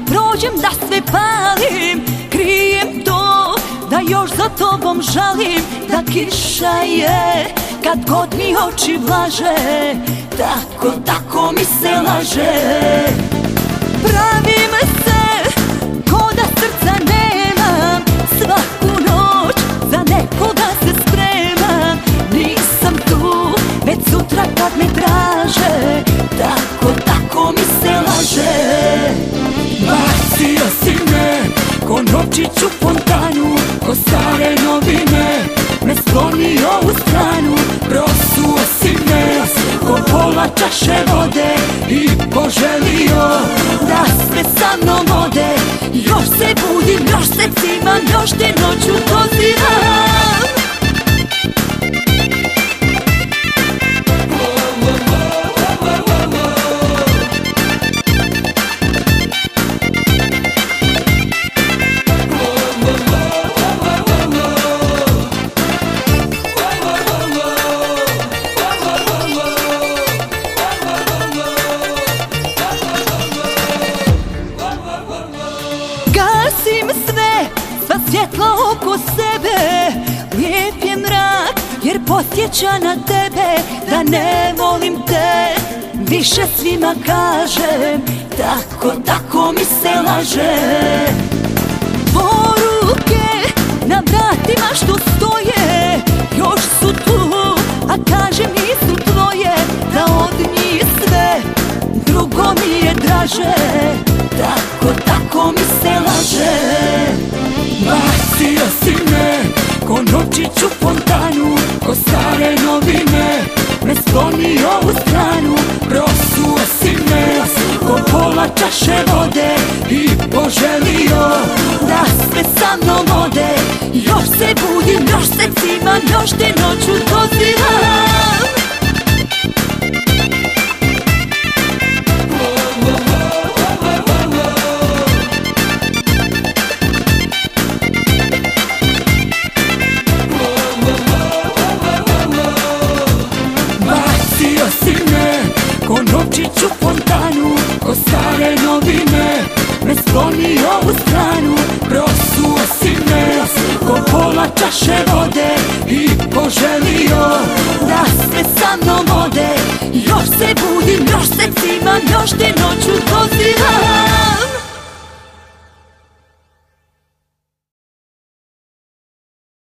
dođem da sve palim Krijem to da još za tobom žalim. Da kiša je kad god mi oči vlaže Tako, tako mi se laže. Pravim sklonio u stranu Prosuo si me ko pola čaše vode I poželio da sve sa mnom ode. Još se budim, još se cimam, još te noću sva svjetla oko sebe. Lijep je mrak, jer posjeća na tebe Da ne volim te, više svima kažem Tako, tako mi se laže. Poruke na vratima što stoje Još su tu, a kažem nisu tvoje Da od njih sve, drugo mi je draže. Tako, tako mi se laže sklonio u stranu Prosuo si me ko pola čaše vode I poželio Da sve sa mnom ode. Još se budim, još se cimam Još te noću